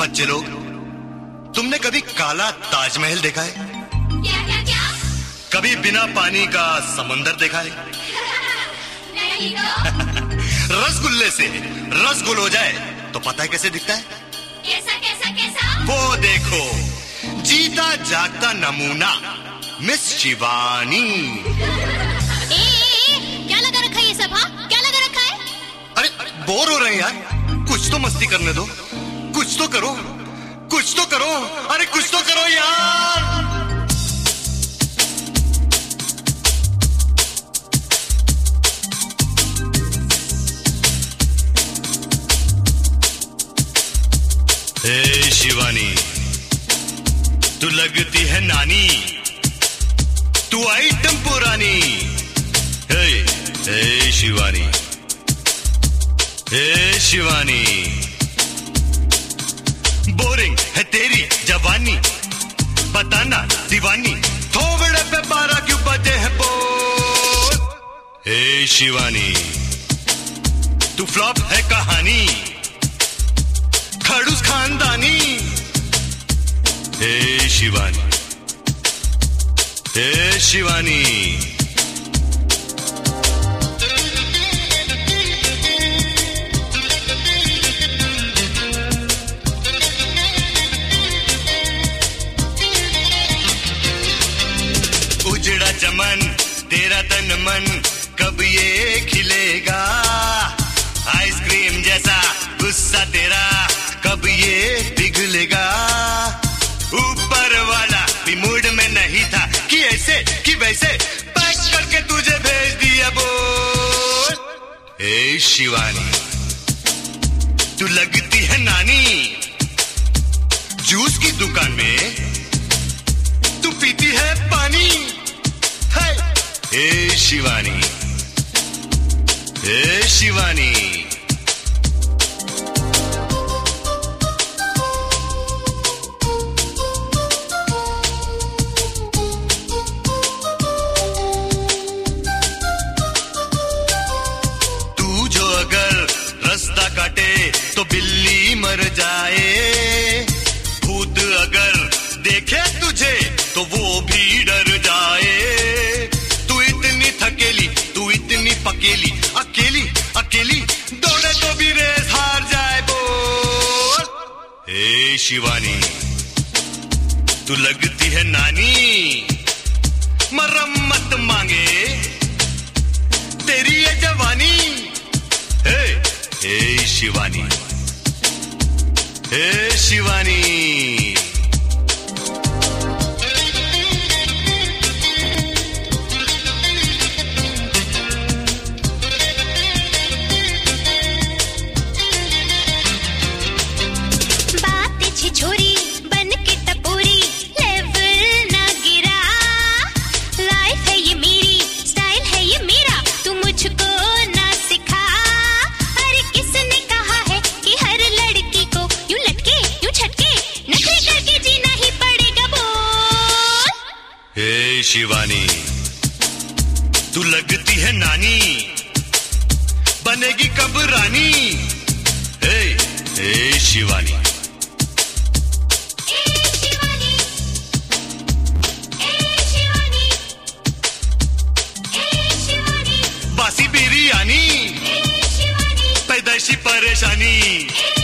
बच्चे लोग तुमने कभी काला ताजमहल देखा है? क्या क्या क्या कभी बिना पानी का समंदर देखा है? नहीं तो रसगुल्ले से रसगुल हो जाए तो पता है कैसे दिखता है? कैसा कैसा कैसा वो देखो जीता जागता नमूना मिस शिवानी। ए, ए, क्या लगा रखा है ये सब हाँ? क्या लगा रखा है? अरे बोर हो रहे हैं यार कुछ तो मस्ती करने दो। कुछ तो करो, कुछ तो करो, अरे कुछ तो करो यार। हे शिवानी, तू लगती है नानी, तू आइटम पुरानी हे हे शिवानी हे शिवानी। बोरिंग है तेरी जवानी। बताना दीवानी, थोबड़े पे बारह क्यों बजे है बोल? हे शिवानी, तू फ्लॉप है कहानी। खड़ूस खानदानी। हे शिवानी हे शिवानी। चमन तेरा तन मन कब ये खिलेगा? आइसक्रीम जैसा गुस्सा तेरा कब ये पिघलेगा? ऊपर वाला भी मूड में नहीं था कि ऐसे कि वैसे। पैक करके तुझे भेज दिया बोल ए शिवानी, तू लगती है नानी, जूस की दुकान में तू पीती है पानी। हे शिवानी हे शिवानी। तू जो अगर रास्ता काटे तो बिल्ली मर जाए। हे शिवानी, तू लगती है नानी, मरम्मत मांगे। तेरी है जवानी। हे हे शिवानी हे शिवानी। शिवानी तू लगती है नानी बनेगी कब रानी? शिवानी। ए ए शिवानी। बासी बिरयानी। शिवानी। परेशानी। ए